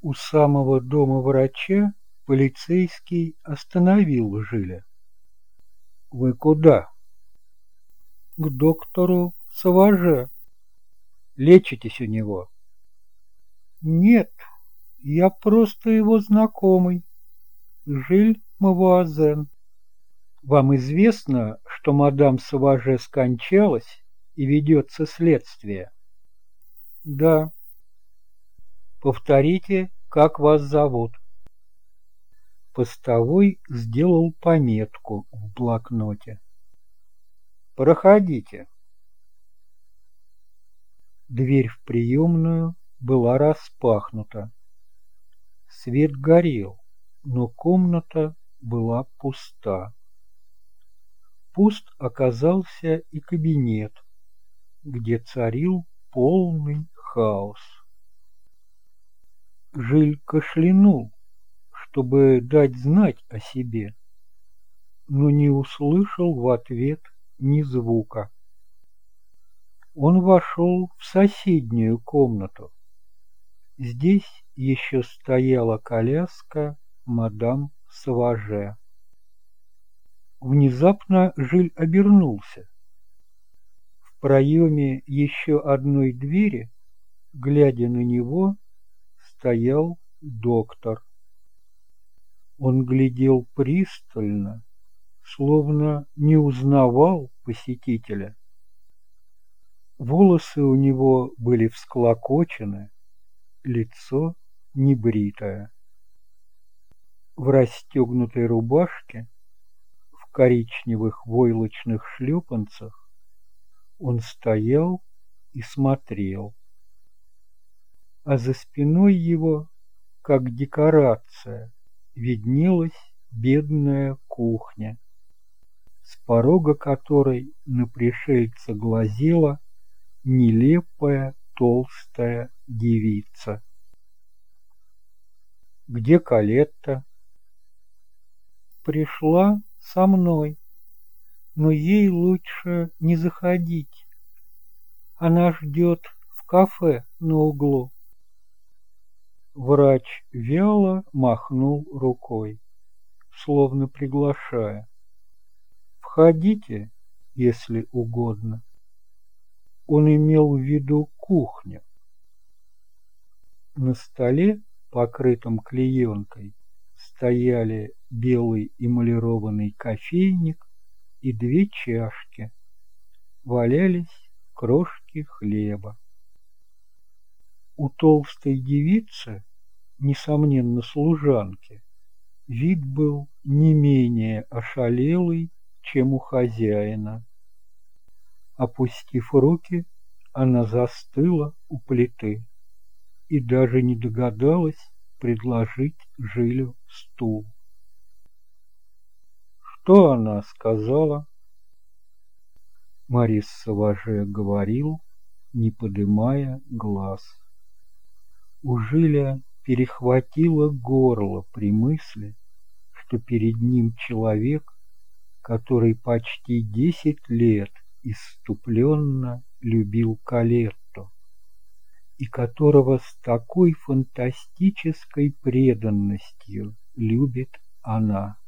У самого дома врача полицейский остановил Жиля. «Вы куда?» «К доктору Саваже». «Лечитесь у него?» «Нет, я просто его знакомый. Жиль Мавуазен». «Вам известно, что мадам Саваже скончалась и ведется следствие?» «Да». «Повторите, как вас зовут?» Постовой сделал пометку в блокноте. «Проходите». Дверь в приемную была распахнута. Свет горел, но комната была пуста. Пуст оказался и кабинет, где царил полный хаос. Жиль кашлянул, чтобы дать знать о себе, но не услышал в ответ ни звука. Он вошел в соседнюю комнату. Здесь еще стояла коляска мадам Саваже. Внезапно Жиль обернулся. В проеме еще одной двери, глядя на него, стоял доктор. Он глядел пристально, словно не узнавал посетителя. Волосы у него были всклокочены, лицо небритое. В расстегнутой рубашке, в коричневых войлочных шлепанцах он стоял и смотрел. А за спиной его, как декорация, виднелась бедная кухня, с порога которой на пришельца глазела нелепая толстая девица. «Где Калетта?» «Пришла со мной, но ей лучше не заходить. Она ждет в кафе на углу». Врач вяло махнул рукой, словно приглашая. «Входите, если угодно». Он имел в виду кухню. На столе, покрытом клеенкой, стояли белый эмалированный кофейник и две чашки. Валялись крошки хлеба. У толстой девицы несомненно, служанки, вид был не менее ошалелый, чем у хозяина. Опустив руки, она застыла у плиты и даже не догадалась предложить Жилю стул. Что она сказала? Марис Саваже говорил, не подымая глаз. У Жиля перехватило горло при мысли, что перед ним человек, который почти десять лет иступленно любил Калетту и которого с такой фантастической преданностью любит она.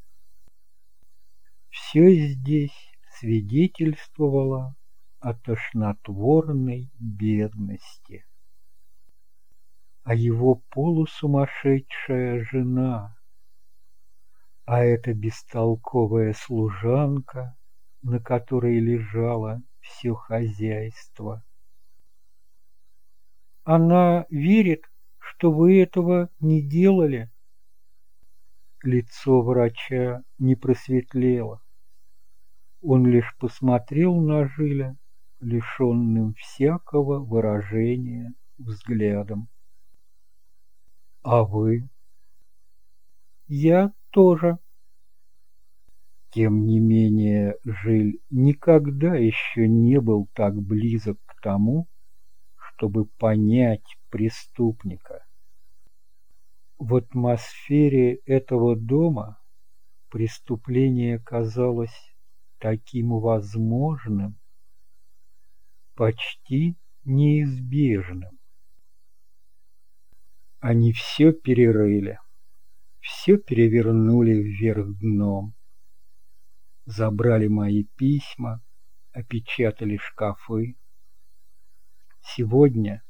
Все здесь свидетельствовало о тошнотворной бедности а его полусумасшедшая жена, а эта бестолковая служанка, на которой лежало все хозяйство. Она верит, что вы этого не делали. Лицо врача не просветлело. Он лишь посмотрел на Жиля, лишенным всякого выражения взглядом. А вы? Я тоже. Тем не менее, Жиль никогда еще не был так близок к тому, чтобы понять преступника. В атмосфере этого дома преступление казалось таким возможным, почти неизбежным. Они все перерыли, все перевернули вверх дном. Забрали мои письма, опечатали шкафы. Сегодня,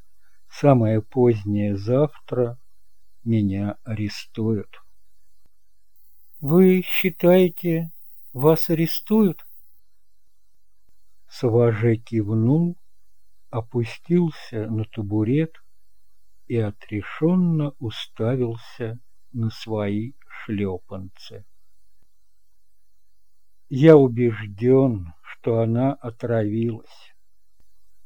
самое позднее завтра, меня арестуют. Вы считаете, вас арестуют? Саваже кивнул, опустился на табурет и отрешенно уставился на свои шлепанцы. Я убежден, что она отравилась.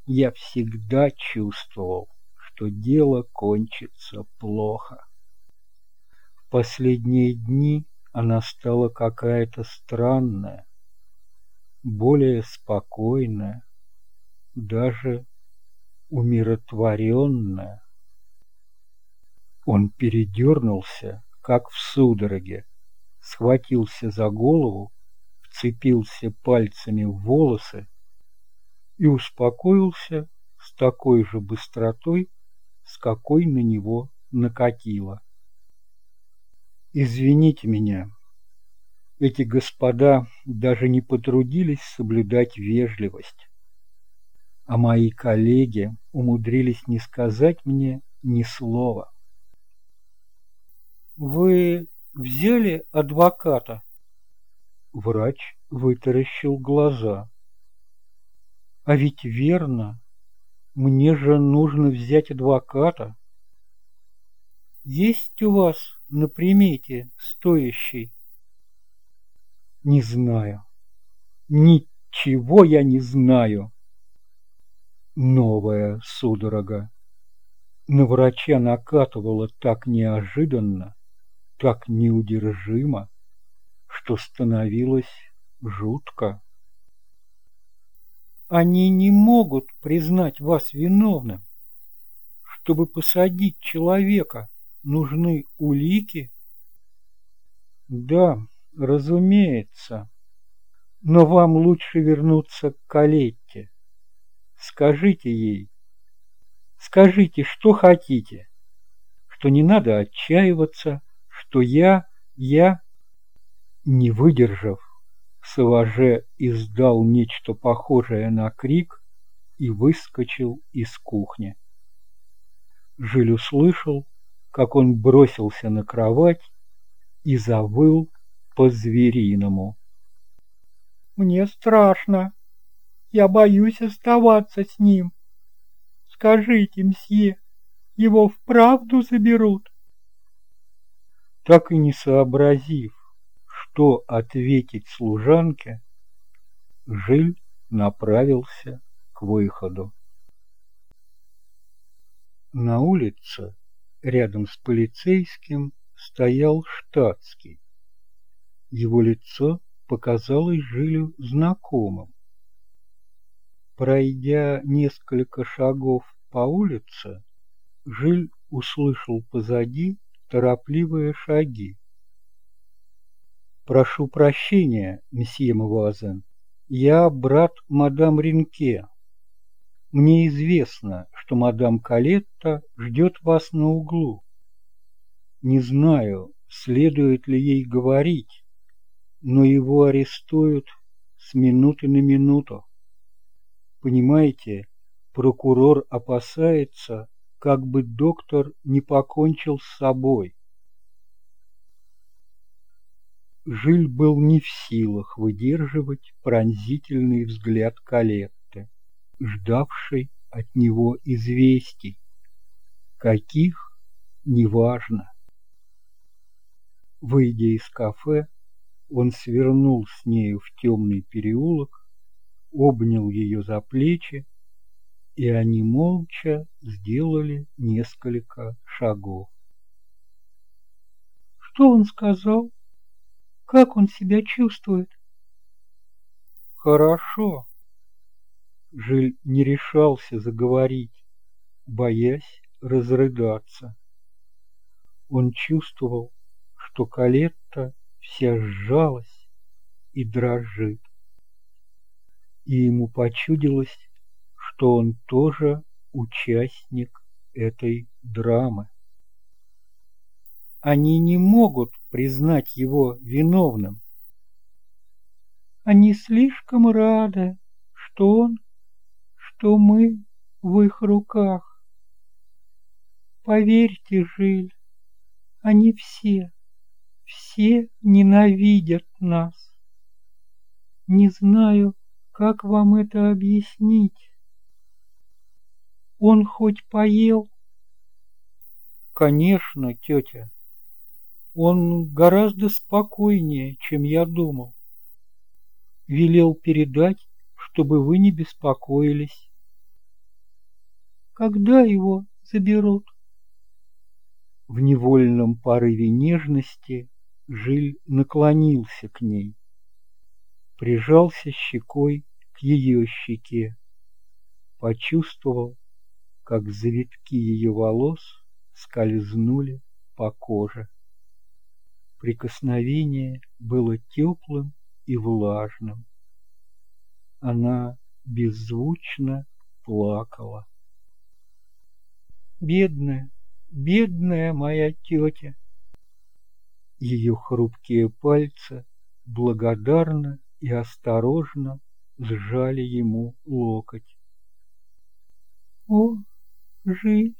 Я всегда чувствовал, что дело кончится плохо. В последние дни она стала какая-то странная, более спокойная, даже умиротворенная. Он передернулся, как в судороге, схватился за голову, вцепился пальцами в волосы и успокоился с такой же быстротой, с какой на него накатило. «Извините меня, эти господа даже не потрудились соблюдать вежливость, а мои коллеги умудрились не сказать мне ни слова. Вы взяли адвоката? Врач вытаращил глаза. А ведь верно, мне же нужно взять адвоката. Есть у вас на примете стоящий? Не знаю. Ничего я не знаю. Новая судорога. На врача накатывала так неожиданно, так неудержимо, что становилось жутко. Они не могут признать вас виновным. Чтобы посадить человека, нужны улики? Да, разумеется. Но вам лучше вернуться к Калетте. Скажите ей. Скажите, что хотите. Что не надо отчаиваться, что я, я... Не выдержав, Саваже издал нечто похожее на крик и выскочил из кухни. Жиль услышал, как он бросился на кровать и завыл по-звериному. «Мне страшно. Я боюсь оставаться с ним. Скажите, мсье, его вправду заберут?» Так и не сообразив, что ответить служанке, Жиль направился к выходу. На улице, рядом с полицейским, стоял штатский. Его лицо показалось Жилю знакомым. Пройдя несколько шагов по улице, Жиль услышал позади торопливые шаги. «Прошу прощения, месье Мавуазен, я брат мадам Ринке. Мне известно, что мадам Калетта ждет вас на углу. Не знаю, следует ли ей говорить, но его арестуют с минуты на минуту. Понимаете, прокурор опасается, как бы доктор не покончил с собой. Жиль был не в силах выдерживать пронзительный взгляд Калетты, ждавшей от него известий. Каких – неважно. Выйдя из кафе, он свернул с нею в темный переулок, обнял ее за плечи, и они молча сделали несколько шагов. Что он сказал? Как он себя чувствует? Хорошо. Жиль не решался заговорить, боясь разрыдаться. Он чувствовал, что Калетта вся сжалась и дрожит. И ему почудилось, что он тоже участник этой драмы. они не могут признать его виновным. Они слишком рады, что он, что мы в их руках. Поверьте, Жиль, они все, все ненавидят нас. Не знаю, как вам это объяснить. Он хоть поел? Конечно, тетя. Он гораздо спокойнее, чем я думал. Велел передать, чтобы вы не беспокоились. Когда его заберут? В невольном порыве нежности Жиль наклонился к ней, прижался щекой к ее щеке, почувствовал, как завитки ее волос скользнули по коже. Прикосновение было теплым и влажным. Она беззвучно плакала. Бедная, бедная моя тетя. Ее хрупкие пальцы благодарно и осторожно сжали ему локоть. О, жить!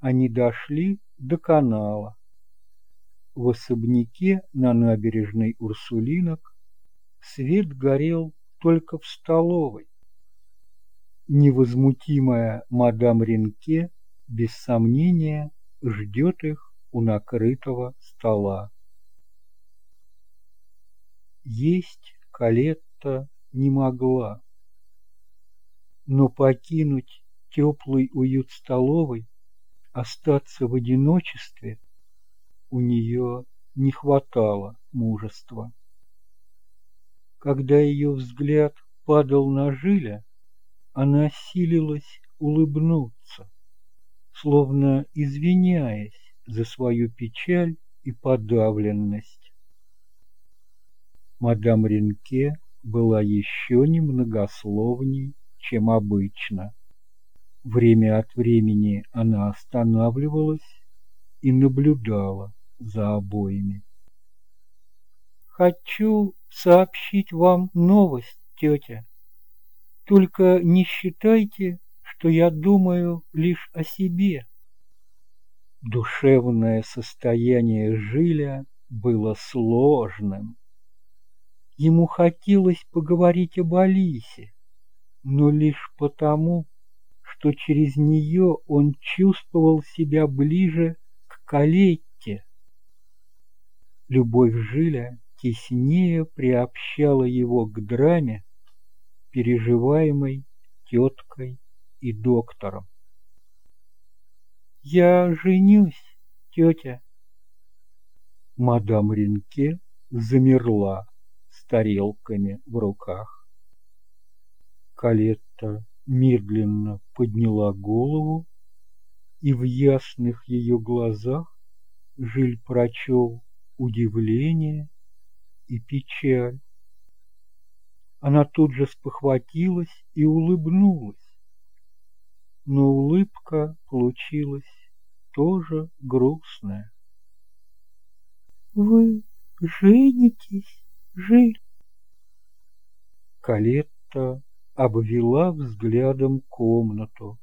Они дошли до канала. В особняке на набережной Урсулинок свет горел только в столовой. Невозмутимая мадам Ренке без сомнения ждет их у накрытого стола. Есть Калетта не могла, но покинуть теплый уют столовой остаться в одиночестве у нее не хватало мужества. Когда ее взгляд падал на Жиля, она силилась улыбнуться, словно извиняясь за свою печаль и подавленность. Мадам Ренке была еще немногословней, чем обычно. Время от времени она останавливалась и наблюдала за обоими. «Хочу сообщить вам новость, тетя. Только не считайте, что я думаю лишь о себе». Душевное состояние Жиля было сложным. Ему хотелось поговорить об Алисе, но лишь потому, что через нее он чувствовал себя ближе к Калетте. Любовь Жиля теснее приобщала его к драме, переживаемой теткой и доктором. «Я женюсь, тетя!» Мадам Ренке замерла с тарелками в руках. Калетта медленно подняла голову, и в ясных ее глазах Жиль прочел удивление и печаль. Она тут же спохватилась и улыбнулась, но улыбка получилась тоже грустная. «Вы женитесь, Жиль?» Калетта обвела взглядом комнату,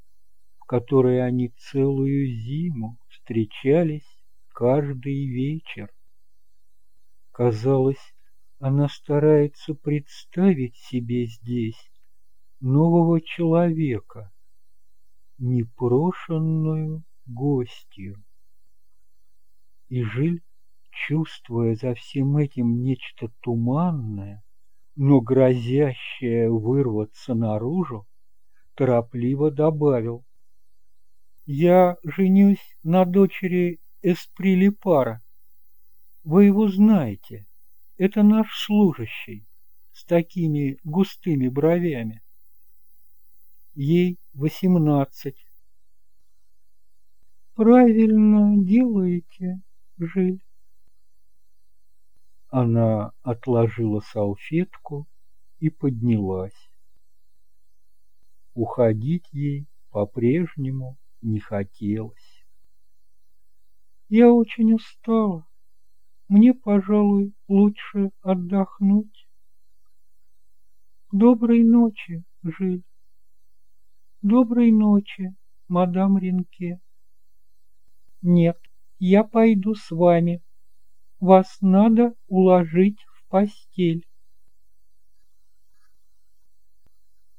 в которой они целую зиму встречались каждый вечер. Казалось, она старается представить себе здесь нового человека, непрошенную гостью. И Жиль, чувствуя за всем этим нечто туманное, но грозящее вырваться наружу, торопливо добавил. «Я женюсь на дочери Эсприлипара. Вы его знаете. Это наш служащий с такими густыми бровями. Ей восемнадцать. Правильно делаете, Жиль. Она отложила салфетку и поднялась. Уходить ей по-прежнему не хотелось. Я очень устала. Мне, пожалуй, лучше отдохнуть. Доброй ночи, Жиль. Доброй ночи, мадам Ренке. Нет, я пойду с вами. Вас надо уложить в постель.